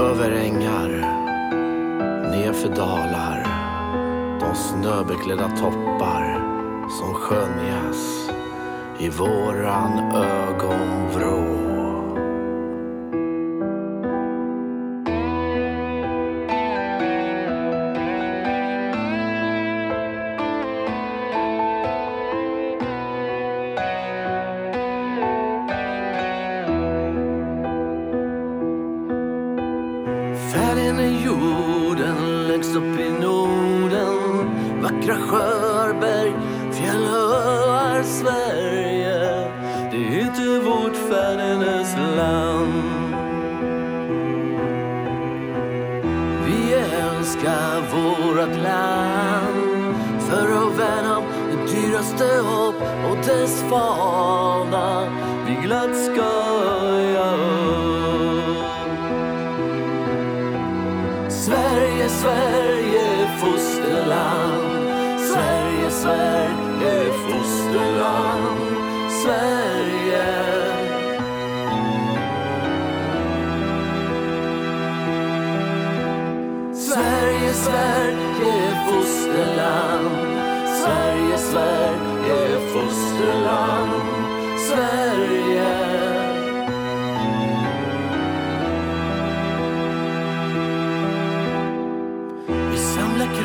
Över ängar, nerför dalar, de snöbeklädda toppar som skönjas i våran ögonvrå. Floden jorden längst upp i Norden. Vackra sjöar, berg, fjäll och öar Sverige. Det heter vårt färdernes land. Vi älskar vårt land. För att värna om det dyraste hopp och dess fana. Vi glatt skoja Sverige,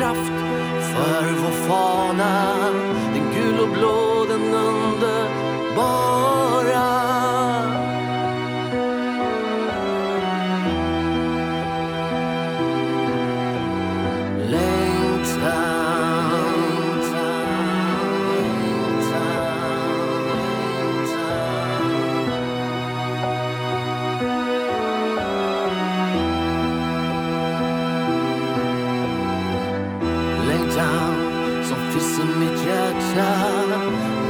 kraft för vår fana. Hjärta.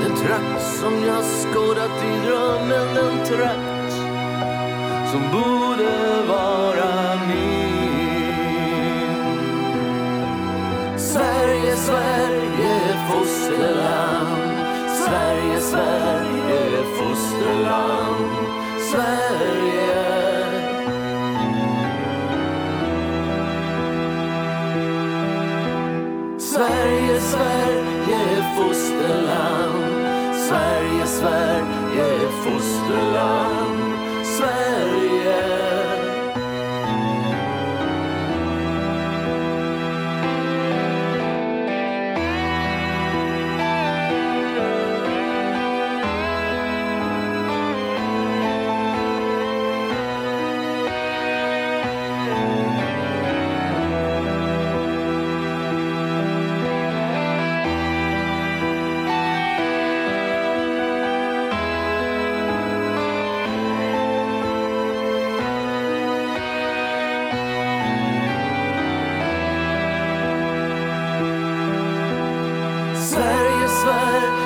Den trakt som jag skådat i drömmen En trakt som borde vara min. Sverige, Sverige, fosterland. Sverige, Sverige, fosterland. Sverige. Sverige, Sverige, fosterland. Sverige, Sverige, fosterland. Sverige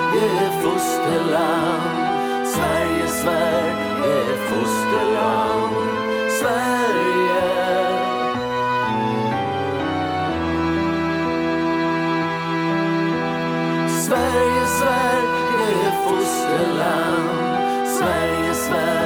Sverige, fosterland. Sverige, Sverige, fosterland. Sverige. Sverige, Sverige, fosterland. Sverige, Sverige,